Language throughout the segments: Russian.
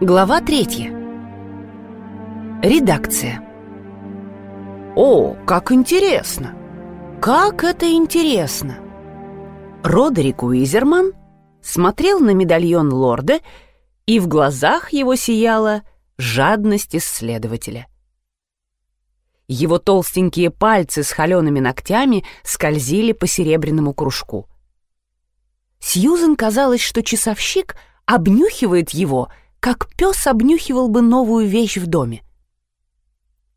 Глава третья. Редакция. О, как интересно! Как это интересно! Родерик Уизерман смотрел на медальон лорда, и в глазах его сияла жадность исследователя. Его толстенькие пальцы с холеными ногтями скользили по серебряному кружку. Сьюзен казалось, что часовщик обнюхивает его — как пес обнюхивал бы новую вещь в доме.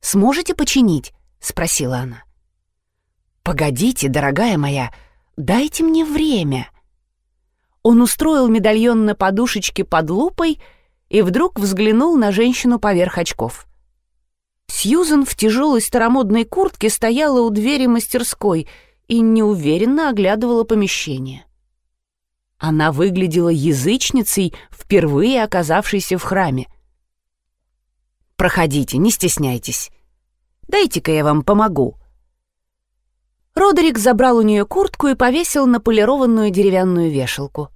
«Сможете починить?» — спросила она. «Погодите, дорогая моя, дайте мне время». Он устроил медальон на подушечке под лупой и вдруг взглянул на женщину поверх очков. Сьюзен в тяжелой старомодной куртке стояла у двери мастерской и неуверенно оглядывала помещение. Она выглядела язычницей, впервые оказавшейся в храме. «Проходите, не стесняйтесь. Дайте-ка я вам помогу». Родерик забрал у нее куртку и повесил на полированную деревянную вешалку.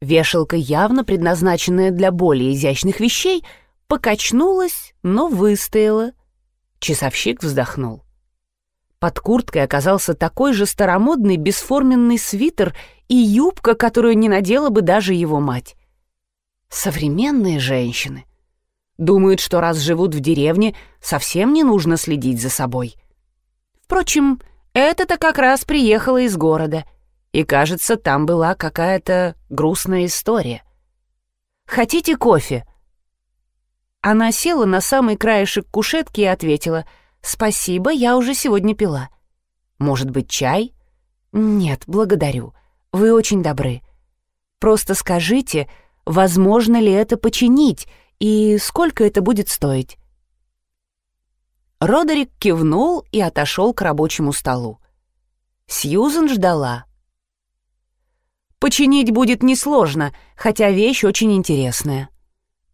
Вешалка, явно предназначенная для более изящных вещей, покачнулась, но выстояла. Часовщик вздохнул. Под курткой оказался такой же старомодный бесформенный свитер и юбка, которую не надела бы даже его мать. Современные женщины. Думают, что раз живут в деревне, совсем не нужно следить за собой. Впрочем, это-то как раз приехала из города, и, кажется, там была какая-то грустная история. «Хотите кофе?» Она села на самый краешек кушетки и ответила, «Спасибо, я уже сегодня пила». «Может быть, чай?» «Нет, благодарю. Вы очень добры. Просто скажите, возможно ли это починить и сколько это будет стоить?» Родерик кивнул и отошел к рабочему столу. Сьюзен ждала. «Починить будет несложно, хотя вещь очень интересная.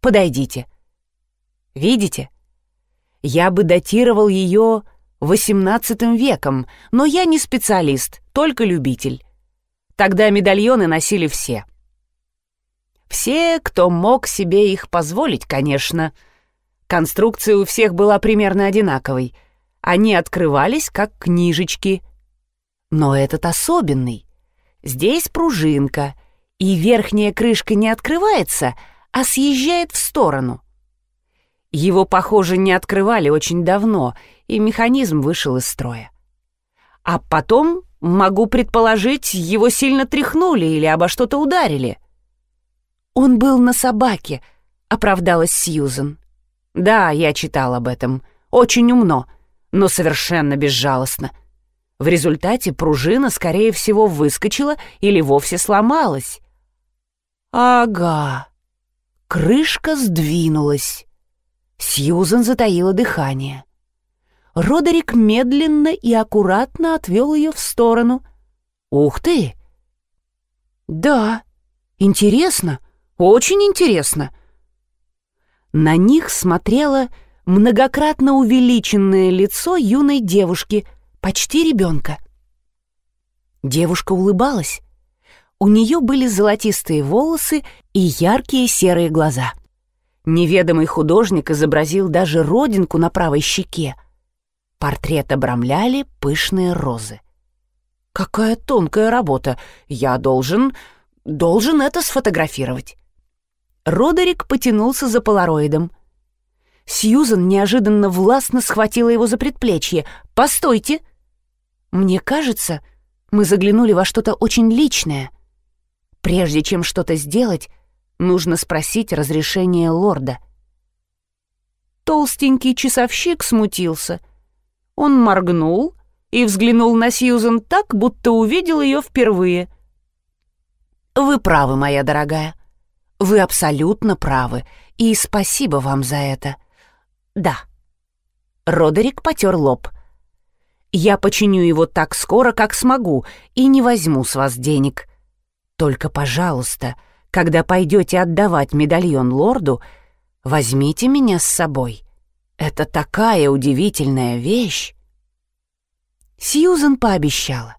Подойдите. Видите? Я бы датировал ее XVIII веком, но я не специалист, только любитель. Тогда медальоны носили все. Все, кто мог себе их позволить, конечно. Конструкция у всех была примерно одинаковой. Они открывались, как книжечки. Но этот особенный. Здесь пружинка, и верхняя крышка не открывается, а съезжает в сторону. Его, похоже, не открывали очень давно, и механизм вышел из строя. А потом Могу предположить, его сильно тряхнули или обо что-то ударили. Он был на собаке, оправдалась Сьюзен. Да, я читал об этом. Очень умно, но совершенно безжалостно. В результате пружина, скорее всего, выскочила или вовсе сломалась. Ага. Крышка сдвинулась. Сьюзен затаила дыхание. Родерик медленно и аккуратно отвел ее в сторону. «Ух ты!» «Да, интересно, очень интересно!» На них смотрело многократно увеличенное лицо юной девушки, почти ребенка. Девушка улыбалась. У нее были золотистые волосы и яркие серые глаза. Неведомый художник изобразил даже родинку на правой щеке — Портрет обрамляли пышные розы. «Какая тонкая работа! Я должен... должен это сфотографировать!» Родерик потянулся за полароидом. Сьюзан неожиданно властно схватила его за предплечье. «Постойте!» «Мне кажется, мы заглянули во что-то очень личное. Прежде чем что-то сделать, нужно спросить разрешение лорда». Толстенький часовщик смутился — он моргнул и взглянул на Сьюзен так, будто увидел ее впервые. «Вы правы, моя дорогая. Вы абсолютно правы, и спасибо вам за это. Да». Родерик потер лоб. «Я починю его так скоро, как смогу, и не возьму с вас денег. Только, пожалуйста, когда пойдете отдавать медальон лорду, возьмите меня с собой. Это такая удивительная вещь. Сьюзен пообещала.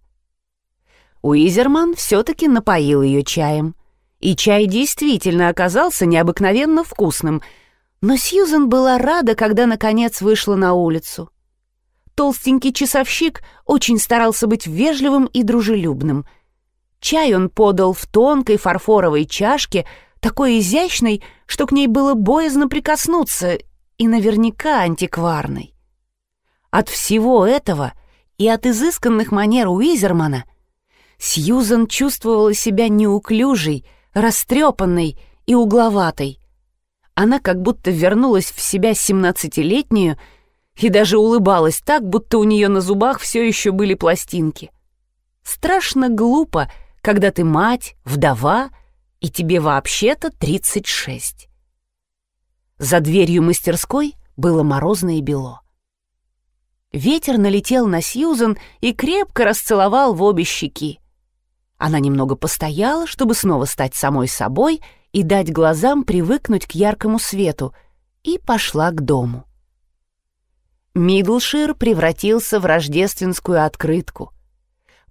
Уизерман все-таки напоил ее чаем, И чай действительно оказался необыкновенно вкусным, но Сьюзен была рада, когда наконец вышла на улицу. Толстенький часовщик очень старался быть вежливым и дружелюбным. Чай он подал в тонкой фарфоровой чашке, такой изящной, что к ней было боязно прикоснуться, и наверняка антикварной. От всего этого и от изысканных манер Уизермана Сьюзан чувствовала себя неуклюжей, растрепанной и угловатой. Она как будто вернулась в себя семнадцатилетнюю и даже улыбалась так, будто у нее на зубах все еще были пластинки. Страшно глупо, когда ты мать, вдова, и тебе вообще-то 36. За дверью мастерской было морозно и бело. Ветер налетел на Сьюзан и крепко расцеловал в обе щеки. Она немного постояла, чтобы снова стать самой собой и дать глазам привыкнуть к яркому свету, и пошла к дому. Мидлшир превратился в рождественскую открытку.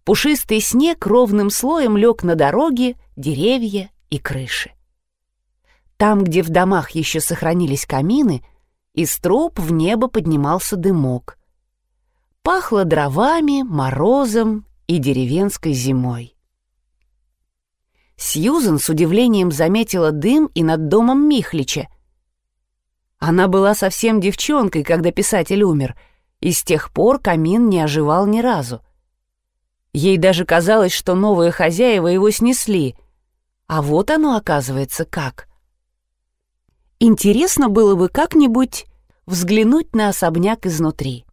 Пушистый снег ровным слоем лег на дороги, деревья и крыши. Там, где в домах еще сохранились камины, из труб в небо поднимался дымок. Пахло дровами, морозом и деревенской зимой. Сьюзен с удивлением заметила дым и над домом Михлича, она была совсем девчонкой, когда писатель умер, и с тех пор камин не оживал ни разу. Ей даже казалось, что новые хозяева его снесли. А вот оно, оказывается, как. Интересно было бы как-нибудь взглянуть на особняк изнутри.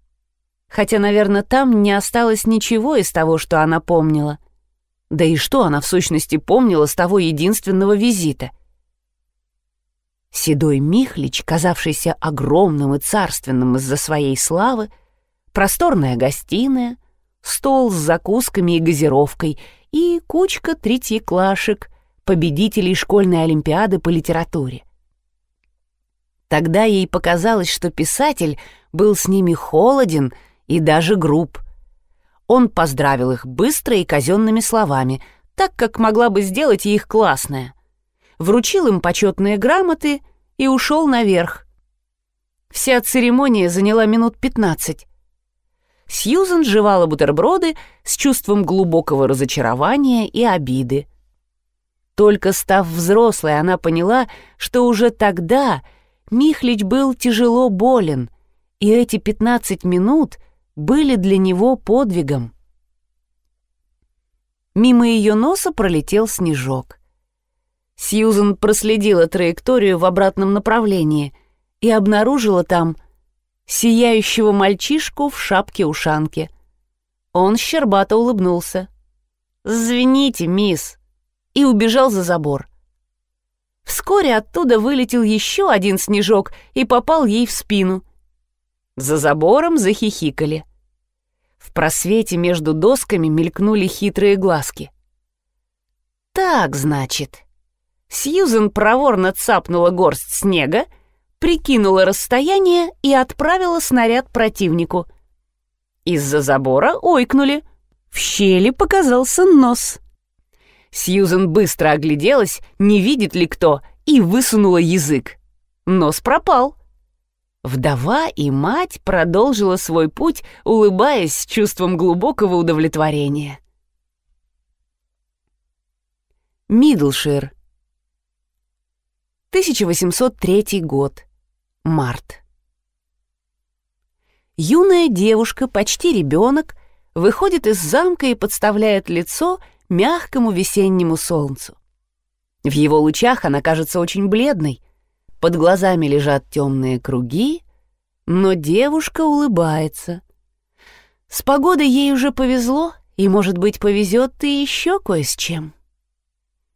Хотя, наверное, там не осталось ничего из того, что она помнила. Да и что она в сущности помнила с того единственного визита — Седой Михлич, казавшийся огромным и царственным из-за своей славы, просторная гостиная, стол с закусками и газировкой и кучка третьеклашек, победителей школьной олимпиады по литературе. Тогда ей показалось, что писатель был с ними холоден и даже груб. Он поздравил их быстро и казенными словами, так как могла бы сделать и их классная — вручил им почетные грамоты и ушел наверх. Вся церемония заняла минут пятнадцать. Сьюзен жевала бутерброды с чувством глубокого разочарования и обиды. Только став взрослой, она поняла, что уже тогда Михлич был тяжело болен, и эти пятнадцать минут были для него подвигом. Мимо ее носа пролетел снежок. Сьюзен проследила траекторию в обратном направлении и обнаружила там сияющего мальчишку в шапке-ушанке. Он щербато улыбнулся. «Звините, мисс!» и убежал за забор. Вскоре оттуда вылетел еще один снежок и попал ей в спину. За забором захихикали. В просвете между досками мелькнули хитрые глазки. «Так, значит...» Сьюзен проворно цапнула горсть снега, прикинула расстояние и отправила снаряд противнику. Из-за забора ойкнули. В щели показался нос. Сьюзен быстро огляделась, не видит ли кто, и высунула язык. Нос пропал. Вдова и мать продолжила свой путь, улыбаясь с чувством глубокого удовлетворения. Мидлшир. 1803 год. Март. Юная девушка, почти ребенок, выходит из замка и подставляет лицо мягкому весеннему солнцу. В его лучах она кажется очень бледной, под глазами лежат темные круги, но девушка улыбается. С погодой ей уже повезло, и, может быть, повезет и еще кое с чем.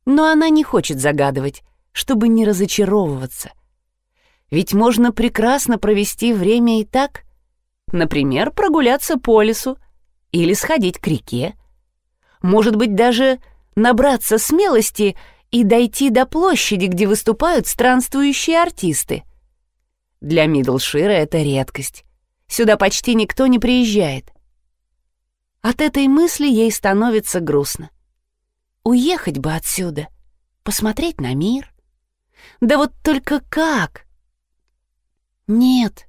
Но она не хочет загадывать, чтобы не разочаровываться. Ведь можно прекрасно провести время и так. Например, прогуляться по лесу или сходить к реке. Может быть, даже набраться смелости и дойти до площади, где выступают странствующие артисты. Для Мидлшира это редкость. Сюда почти никто не приезжает. От этой мысли ей становится грустно. Уехать бы отсюда — посмотреть на мир. Да вот только как? Нет,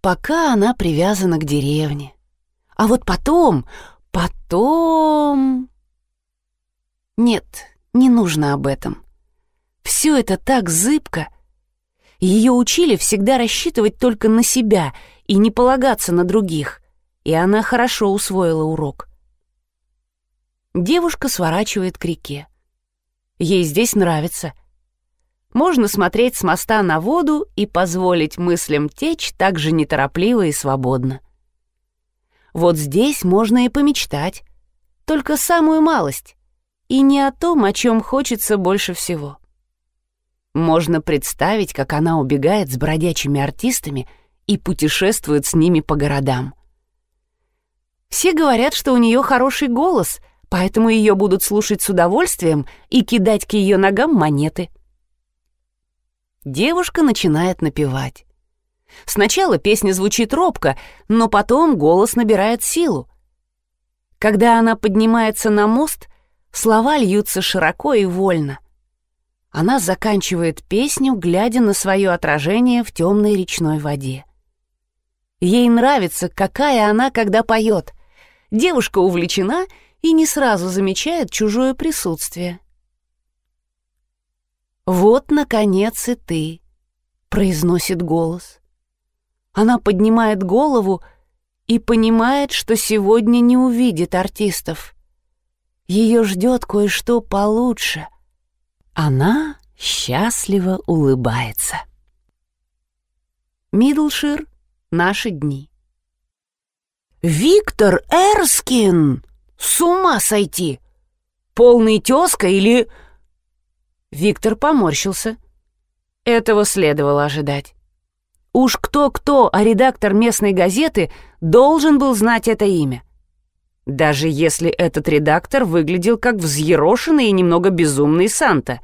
пока она привязана к деревне. А вот потом, потом... Нет, не нужно об этом. Все это так зыбко. Ее учили всегда рассчитывать только на себя и не полагаться на других, и она хорошо усвоила урок. Девушка сворачивает к реке. Ей здесь нравится. Можно смотреть с моста на воду и позволить мыслям течь так же неторопливо и свободно. Вот здесь можно и помечтать, только самую малость, и не о том, о чем хочется больше всего. Можно представить, как она убегает с бродячими артистами и путешествует с ними по городам. Все говорят, что у нее хороший голос, поэтому ее будут слушать с удовольствием и кидать к ее ногам монеты. Девушка начинает напевать. Сначала песня звучит робко, но потом голос набирает силу. Когда она поднимается на мост, слова льются широко и вольно — она заканчивает песню, глядя на свое отражение в темной речной воде. Ей нравится, какая она, когда поет. Девушка увлечена и не сразу замечает чужое присутствие. «Вот, наконец, и ты», — произносит голос. Она поднимает голову и понимает, что сегодня не увидит артистов. Ее ждет кое-что получше — она счастливо улыбается. Мидлшир. Наши дни. «Виктор Эрскин! С ума сойти! Полный тезка или...» Виктор поморщился. Этого следовало ожидать. Уж кто-кто, а редактор местной газеты должен был знать это имя даже если этот редактор выглядел как взъерошенный и немного безумный Санта.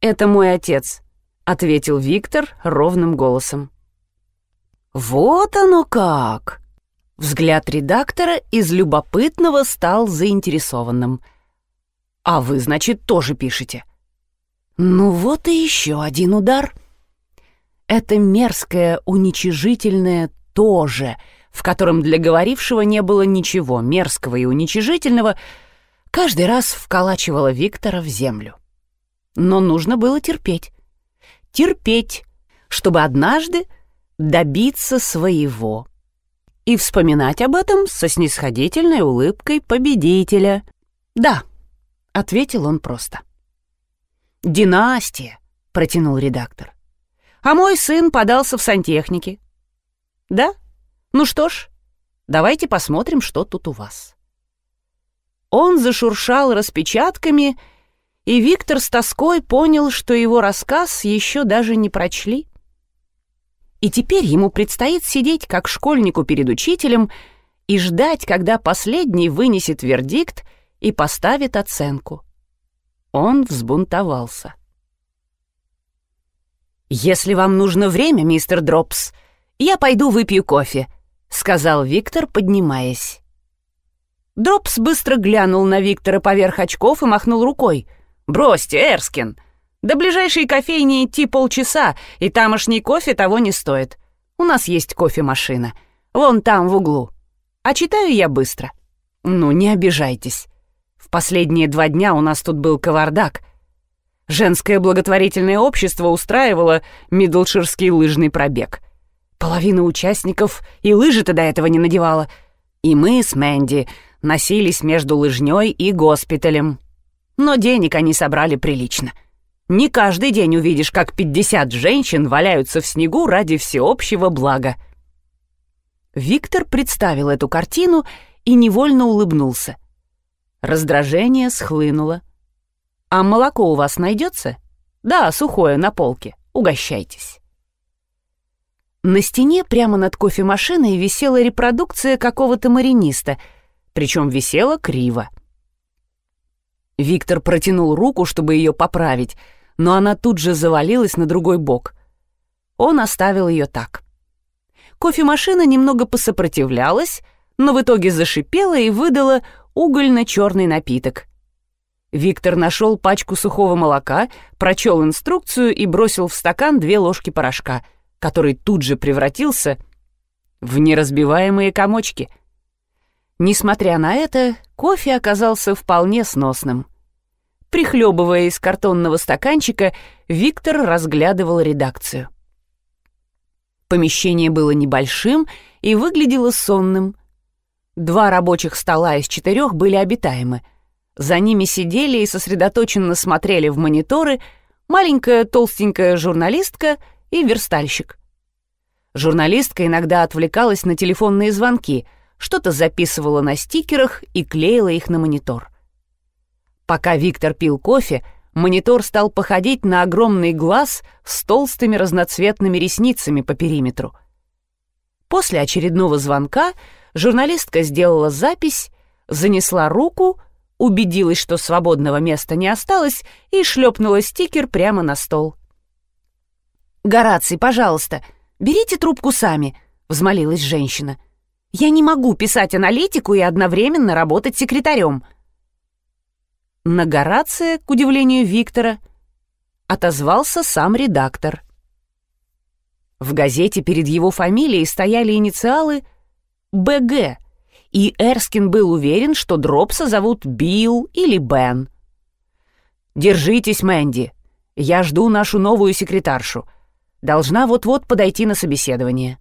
«Это мой отец», — ответил Виктор ровным голосом. «Вот оно как!» Взгляд редактора из любопытного стал заинтересованным. «А вы, значит, тоже пишете?» «Ну вот и еще один удар». Это мерзкое, уничижительное «тоже», в котором для говорившего не было ничего мерзкого и уничижительного, каждый раз вколачивала Виктора в землю. Но нужно было терпеть. Терпеть, чтобы однажды добиться своего. И вспоминать об этом со снисходительной улыбкой победителя. «Да», — ответил он просто. «Династия», — протянул редактор. «А мой сын подался в сантехники». «Да?» Ну что ж, давайте посмотрим, что тут у вас. Он зашуршал распечатками, и Виктор с тоской понял, что его рассказ еще даже не прочли. И теперь ему предстоит сидеть как школьнику перед учителем и ждать, когда последний вынесет вердикт и поставит оценку. Он взбунтовался. «Если вам нужно время, мистер Дропс, я пойду выпью кофе», — сказал Виктор, поднимаясь. Дропс быстро глянул на Виктора поверх очков и махнул рукой. «Бросьте, Эрскин! До ближайшей кофейни идти полчаса, и тамошний кофе того не стоит. У нас есть кофемашина. Вон там, в углу. А читаю я быстро. Ну, не обижайтесь. В последние два дня у нас тут был кавардак. Женское благотворительное общество устраивало Мидлширский лыжный пробег. Половина участников и лыжи-то до этого не надевала. И мы с Мэнди носились между лыжней и госпиталем. Но денег они собрали прилично. Не каждый день увидишь, как 50 женщин валяются в снегу ради всеобщего блага. Виктор представил эту картину и невольно улыбнулся. Раздражение схлынуло. «А молоко у вас найдется?» «Да, сухое, на полке. Угощайтесь». На стене прямо над кофемашиной висела репродукция какого-то мариниста, причем висела криво. Виктор протянул руку, чтобы ее поправить, но она тут же завалилась на другой бок. Он оставил ее так. Кофемашина немного посопротивлялась, но в итоге зашипела и выдала угольно-черный напиток. Виктор нашел пачку сухого молока, прочел инструкцию и бросил в стакан две ложки порошка, который тут же превратился в неразбиваемые комочки. Несмотря на это, кофе оказался вполне сносным. Прихлебывая из картонного стаканчика, Виктор разглядывал редакцию. Помещение было небольшим и выглядело сонным. Два рабочих стола из четырех были обитаемы — за ними сидели и сосредоточенно смотрели в мониторы маленькая толстенькая журналистка и верстальщик. Журналистка иногда отвлекалась на телефонные звонки, что-то записывала на стикерах и клеила их на монитор. Пока Виктор пил кофе, монитор стал походить на огромный глаз с толстыми разноцветными ресницами по периметру. После очередного звонка журналистка сделала запись, занесла руку убедилась, что свободного места не осталось, и шлепнула стикер прямо на стол. «Гораций, пожалуйста, берите трубку сами», — взмолилась женщина. «Я не могу писать аналитику и одновременно работать секретарем». На Горация, к удивлению Виктора, отозвался сам редактор. В газете перед его фамилией стояли инициалы «БГ», и Эрскин был уверен, что Дропса зовут Билл или Бен. «Держитесь, Мэнди. Я жду нашу новую секретаршу. Должна вот-вот подойти на собеседование».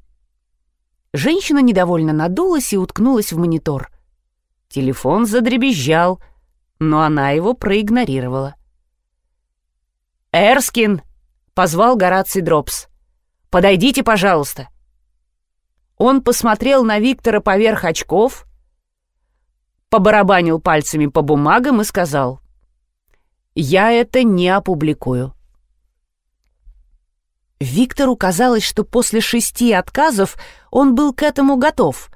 Женщина недовольно надулась и уткнулась в монитор. Телефон задребезжал, но она его проигнорировала. «Эрскин!» — позвал Гораций Дропс. «Подойдите, пожалуйста». Он посмотрел на Виктора поверх очков, побарабанил пальцами по бумагам и сказал, «Я это не опубликую». Виктору казалось, что после шести отказов он был к этому готов.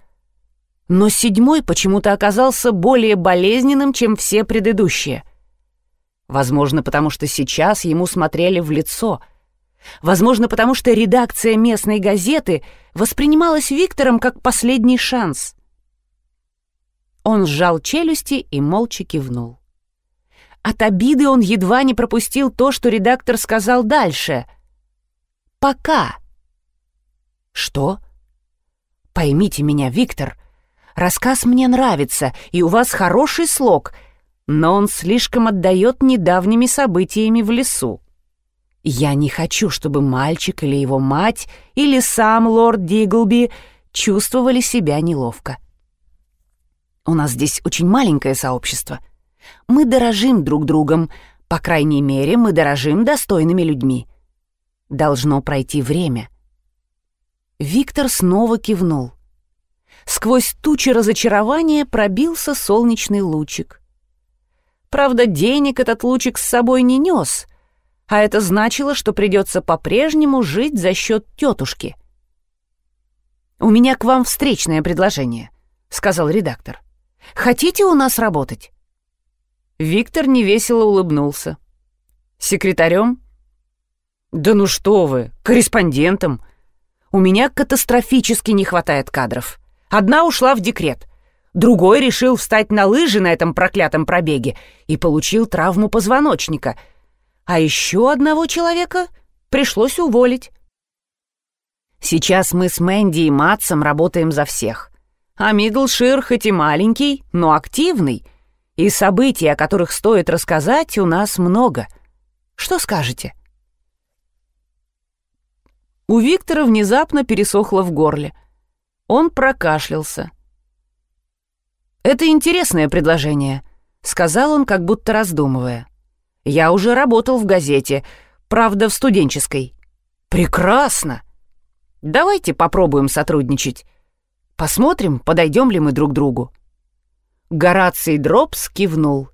Но седьмой почему-то оказался более болезненным, чем все предыдущие. Возможно, потому что сейчас ему смотрели в лицо — Возможно, потому что редакция местной газеты воспринималась Виктором как последний шанс. Он сжал челюсти и молча кивнул. От обиды он едва не пропустил то, что редактор сказал дальше. «Пока». «Что?» «Поймите меня, Виктор. Рассказ мне нравится, и у вас хороший слог, но он слишком отдает недавними событиями в лесу. Я не хочу, чтобы мальчик или его мать, или сам лорд Диглби чувствовали себя неловко. У нас здесь очень маленькое сообщество. Мы дорожим друг другом, по крайней мере, мы дорожим достойными людьми. Должно пройти время. Виктор снова кивнул. Сквозь тучи разочарования пробился солнечный лучик. Правда, денег этот лучик с собой не нес — а это значило, что придется по-прежнему жить за счет тетушки. «У меня к вам встречное предложение», — сказал редактор. «Хотите у нас работать?» Виктор невесело улыбнулся. «Секретарем?» «Да ну что вы, корреспондентом. У меня катастрофически не хватает кадров. Одна ушла в декрет, другой решил встать на лыжи на этом проклятом пробеге и получил травму позвоночника — а еще одного человека пришлось уволить. Сейчас мы с Мэнди и Матсом работаем за всех. А Мидлшир хоть и маленький, но активный, и событий, о которых стоит рассказать, у нас много. Что скажете? У Виктора внезапно пересохло в горле. Он прокашлялся. «Это интересное предложение», — сказал он, как будто раздумывая. Я уже работал в газете, правда, в студенческой. Прекрасно. Давайте попробуем сотрудничать. Посмотрим, подойдем ли мы друг другу. Гораций Дропс кивнул.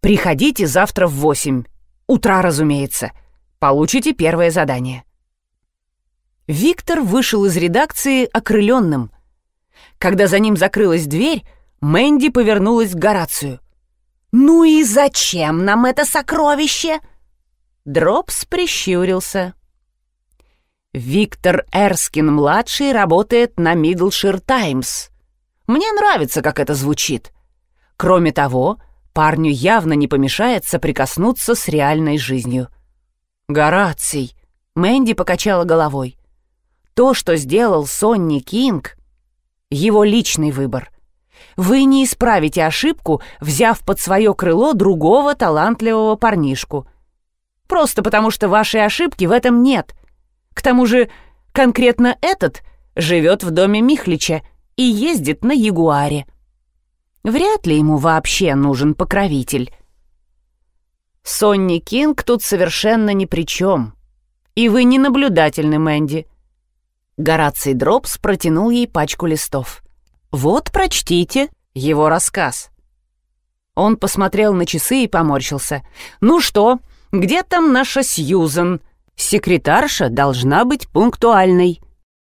Приходите завтра в восемь. Утра, разумеется. Получите первое задание. Виктор вышел из редакции окрыленным. Когда за ним закрылась дверь, Мэнди повернулась к Горацию. «Ну и зачем нам это сокровище?» Дропс прищурился. «Виктор Эрскин-младший работает на Мидлшир Таймс. Мне нравится, как это звучит. Кроме того, Парню явно не помешает соприкоснуться с реальной жизнью. «Гораций!» — Мэнди покачала головой. «То, что сделал Сонни Кинг, — его личный выбор. Вы не исправите ошибку, взяв под свое крыло другого талантливого парнишку. Просто потому, что вашей ошибки в этом нет. К тому же конкретно этот живет в доме Михлича и ездит на Ягуаре. Вряд ли ему вообще нужен покровитель. Сонни Кинг тут совершенно ни при чем. И вы не наблюдательны, Мэнди. Гораций Дропс протянул ей пачку листов. «Вот, прочтите его рассказ». Он посмотрел на часы и поморщился. «Ну что, где там наша Сьюзан? Секретарша должна быть пунктуальной».